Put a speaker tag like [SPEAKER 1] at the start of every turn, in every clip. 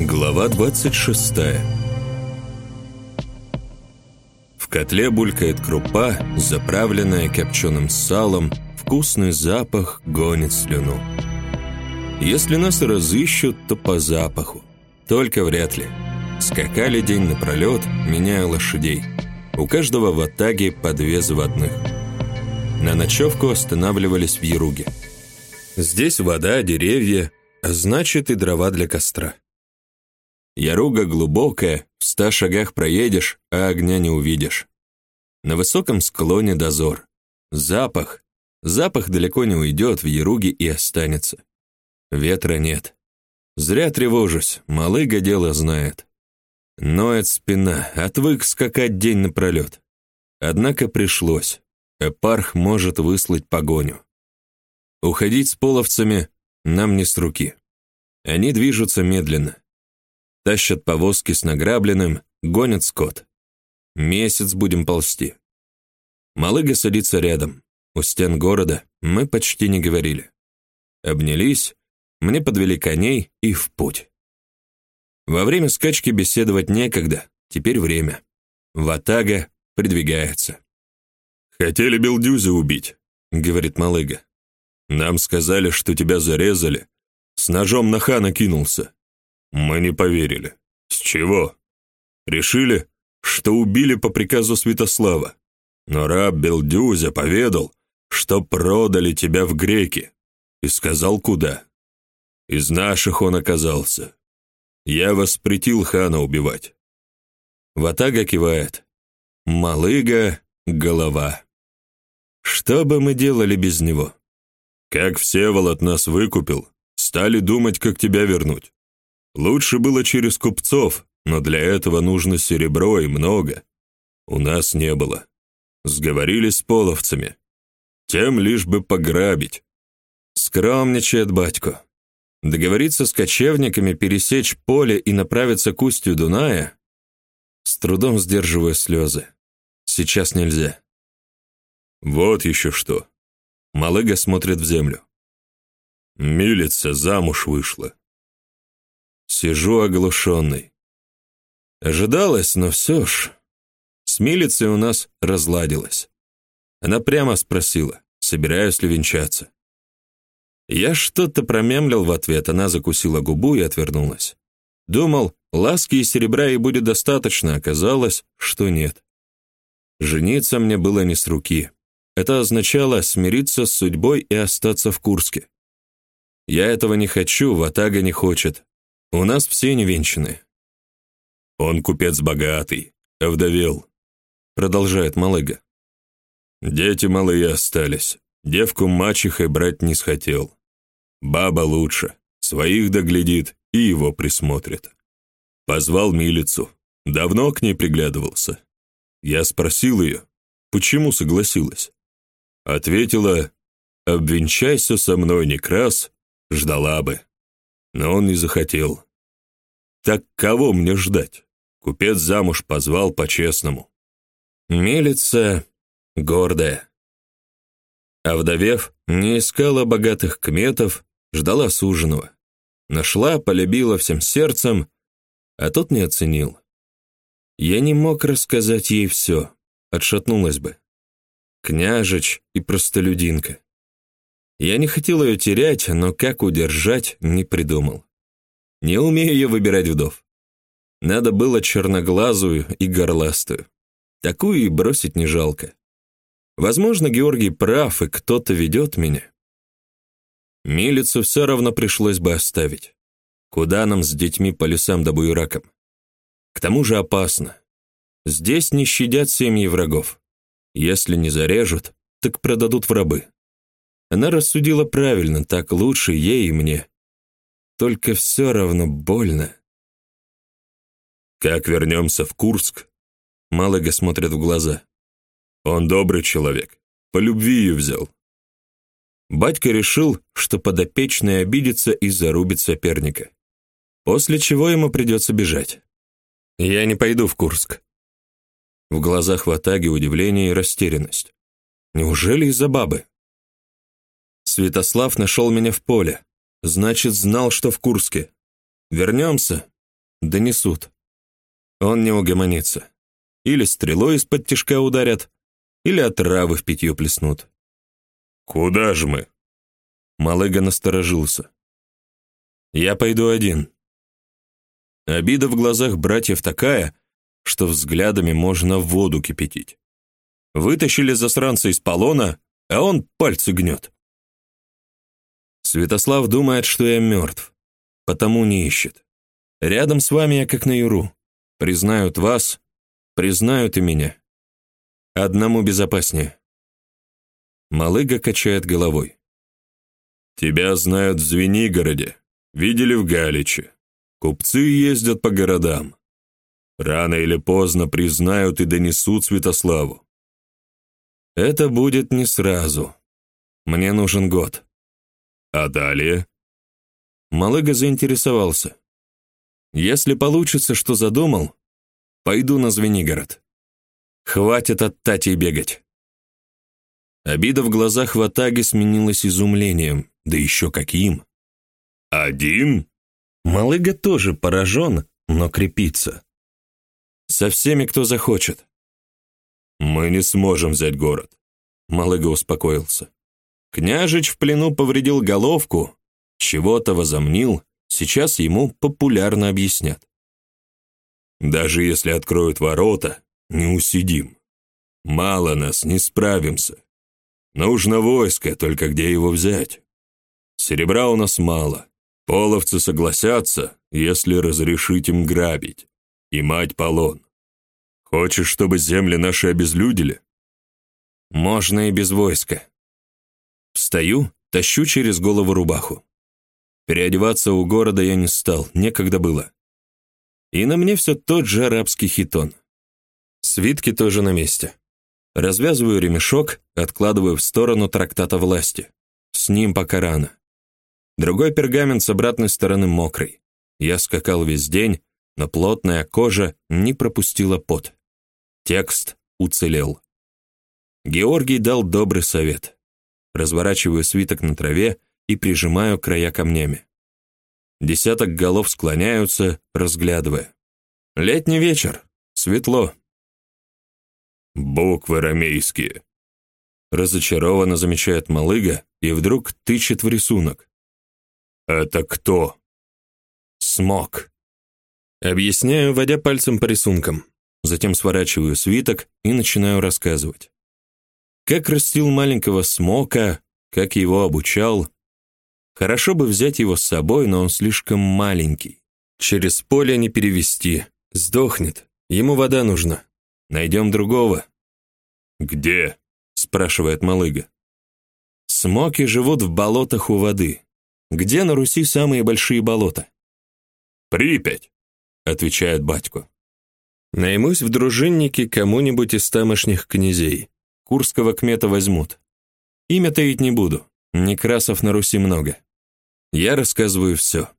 [SPEAKER 1] Глава 26 В котле булькает крупа, заправленная копченым салом, вкусный запах гонит слюну. Если нас разыщут, то по запаху. Только вряд ли. Скакали день напролет, меняя лошадей. У каждого в атаге по две заводных. На ночевку останавливались в Яруге. Здесь вода, деревья, а значит и дрова для костра. Яруга глубокая, в ста шагах проедешь, а огня не увидишь. На высоком склоне дозор. Запах. Запах далеко не уйдет, в Яруге и останется. Ветра нет. Зря тревожусь, малыга дело знает. Ноет спина, отвык скакать день напролет. Однако пришлось. Эпарх может выслать погоню. Уходить с половцами нам не с руки. Они движутся медленно. Тащат повозки с награбленным, гонят скот. Месяц будем ползти. Малыга садится рядом. У стен города мы почти не говорили. Обнялись, мне подвели коней и в путь. Во время скачки беседовать некогда, теперь время. Ватага придвигается. «Хотели Белдюза убить», — говорит Малыга. «Нам сказали, что тебя зарезали. С ножом на хана кинулся. Мы не поверили. С чего? Решили, что убили по приказу Святослава. Но раб Белдюзя поведал, что продали тебя в греки, и сказал, куда. Из наших он оказался. Я воспретил хана убивать. Ватага кивает. Малыга — голова. Что бы мы делали без него? Как Всеволод нас выкупил, стали думать, как тебя вернуть. Лучше было через купцов, но для этого нужно серебро и много. У нас не было. Сговорились с половцами. Тем лишь бы пограбить. Скромничает батько. Договориться с кочевниками, пересечь поле и направиться к устью Дуная? С трудом сдерживая слезы. Сейчас нельзя. Вот еще что. Малыга смотрит в землю. Милица замуж вышла. Сижу оглушенный. Ожидалось, но все ж. С милицей у нас разладилось. Она прямо спросила, собираюсь ли венчаться. Я что-то промямлил в ответ, она закусила губу и отвернулась. Думал, ласки и серебра ей будет достаточно, оказалось, что нет. Жениться мне было не с руки. Это означало смириться с судьбой и остаться в Курске. Я этого не хочу, Ватага не хочет, у нас все невенчаны. Он купец богатый, овдовел, продолжает Малыга. Дети малые остались, девку мачехой брать не схотел. Баба лучше, своих доглядит и его присмотрит. Позвал милицу, давно к ней приглядывался. Я спросил ее, почему согласилась. Ответила, обвенчайся со мной, Некрас, ждала бы но он не захотел. Так кого мне ждать? Купец замуж позвал по-честному. Мелица гордая. А вдовев, не искала богатых кметов, ждала суженого. Нашла, полюбила всем сердцем, а тот не оценил. Я не мог рассказать ей все, отшатнулась бы. Княжич и простолюдинка. Я не хотел ее терять, но как удержать, не придумал. Не умею я выбирать вдов. Надо было черноглазую и горластую. Такую и бросить не жалко. Возможно, Георгий прав, и кто-то ведет меня. Милицу все равно пришлось бы оставить. Куда нам с детьми по лесам да буеракам? К тому же опасно. Здесь не щадят семьи врагов. Если не зарежут, так продадут в рабы. Она рассудила правильно, так лучше ей и мне. Только все равно больно. «Как вернемся в Курск?» Малыга смотрит в глаза. «Он добрый человек, по любви ее взял». Батька решил, что подопечный обидится и зарубит соперника. После чего ему придется бежать. «Я не пойду в Курск». В глазах Ватаги удивление и растерянность. «Неужели из-за бабы?» Святослав нашел меня в поле. Значит, знал, что в Курске. Вернемся. донесут. Он не угомонится. Или стрелой из-под тишка ударят, или отравы в питье плеснут. «Куда же мы?» Малыга насторожился. «Я пойду один». Обида в глазах братьев такая, что взглядами можно воду кипятить. Вытащили засранца из полона, а он пальцы гнет. Святослав думает, что я мертв, потому не ищет. Рядом с вами я как на юру. Признают вас, признают и меня. Одному безопаснее. Малыга качает головой. Тебя знают в Звенигороде, видели в Галиче. Купцы ездят по городам. Рано или поздно признают и донесут Святославу. Это будет не сразу. Мне нужен год. А далее? Малыга заинтересовался. Если получится, что задумал, пойду на Звенигород. Хватит от Тати бегать. Обида в глазах Ватаги сменилась изумлением, да еще каким. «Один?» Малыга тоже поражен, но крепится. «Со всеми, кто захочет». «Мы не сможем взять город», — Малыга успокоился. «Княжич в плену повредил головку, чего-то возомнил, сейчас ему популярно объяснят. Даже если откроют ворота, не усидим. Мало нас, не справимся. Нужно войско, только где его взять? Серебра у нас мало. Половцы согласятся, если разрешить им грабить. И мать полон. Хочешь, чтобы земли наши обезлюдили? Можно и без войска. Встаю, тащу через голову рубаху. Переодеваться у города я не стал, некогда было. И на мне все тот же арабский хитон. Свитки тоже на месте. Развязываю ремешок, откладываю в сторону трактата власти. С ним пока рано. Другой пергамент с обратной стороны мокрый. Я скакал весь день, но плотная кожа не пропустила пот. Текст уцелел. Георгий дал добрый совет. Разворачиваю свиток на траве и прижимаю края камнями. Десяток голов склоняются, разглядывая. Летний вечер, светло. Буквы ромейские. Разочарованно замечает Малыга и вдруг тычет в рисунок. «Это кто?» «Смог». Объясняю, водя пальцем по рисункам. Затем сворачиваю свиток и начинаю рассказывать. Как растил маленького смока, как его обучал. Хорошо бы взять его с собой, но он слишком маленький. Через поле не перевести. Сдохнет. Ему вода нужна. Найдем другого». «Где?» — спрашивает Малыга. «Смоки живут в болотах у воды. Где на Руси самые большие болота? Припять, отвечает батько. Наймусь в дружинники кому-нибудь из тамошних князей. Курского кмета возьмут. Имя таить не буду. Некрасов на Руси много. Я рассказываю все.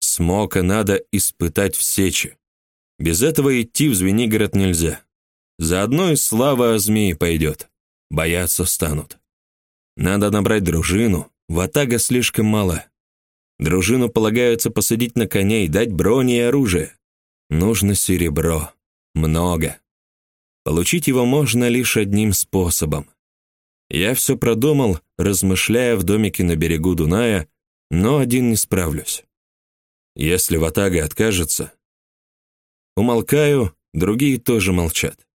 [SPEAKER 1] Смока надо испытать в сече. Без этого идти в Звенигород нельзя. Заодно и слава о змеи пойдет. Бояться станут. Надо набрать дружину, Ватага слишком мало. Дружину полагается посадить на коней, дать брони и оружие. Нужно серебро. Много. Получить его можно лишь одним способом. Я все продумал, размышляя в домике на берегу Дуная, но один не справлюсь. Если Ватага откажется... Умолкаю, другие тоже молчат.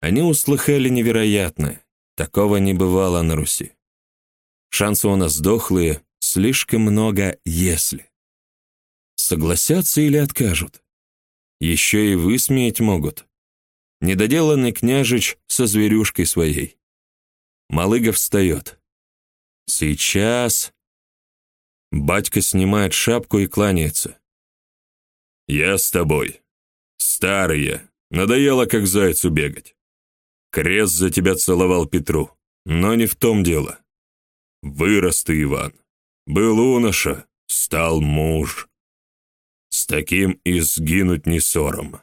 [SPEAKER 1] Они услыхали невероятное. Такого не бывало на Руси. Шансы у нас дохлые, слишком много «если». Согласятся или откажут? Еще и высмеять могут. Недоделанный княжич со зверюшкой своей. Малыга встает. Сейчас... Батька снимает шапку и кланяется. «Я с тобой. Старый. Надоело, как зайцу бегать. Крест за тебя целовал Петру, но не в том дело. Вырос ты, Иван. Был уноша, стал муж. С таким и сгинуть не ссором.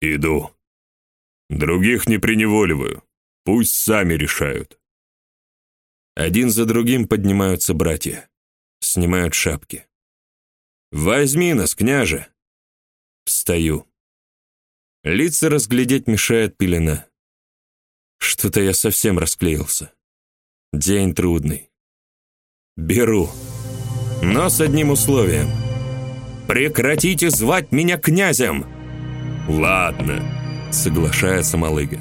[SPEAKER 1] Иду. Других не приневоливаю. Пусть сами решают. Один за другим поднимаются братья. Снимают шапки. «Возьми нас, княже!» Встаю. Лица разглядеть мешает пелена. Что-то я совсем расклеился. День трудный. Беру. Но с одним условием. Прекратите звать меня князем. Ладно, соглашается Малыга.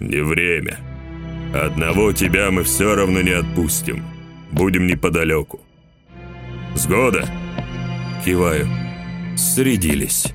[SPEAKER 1] Не время. Одного тебя мы все равно не отпустим. Будем неподалеку. Сгода? Киваю. Средились.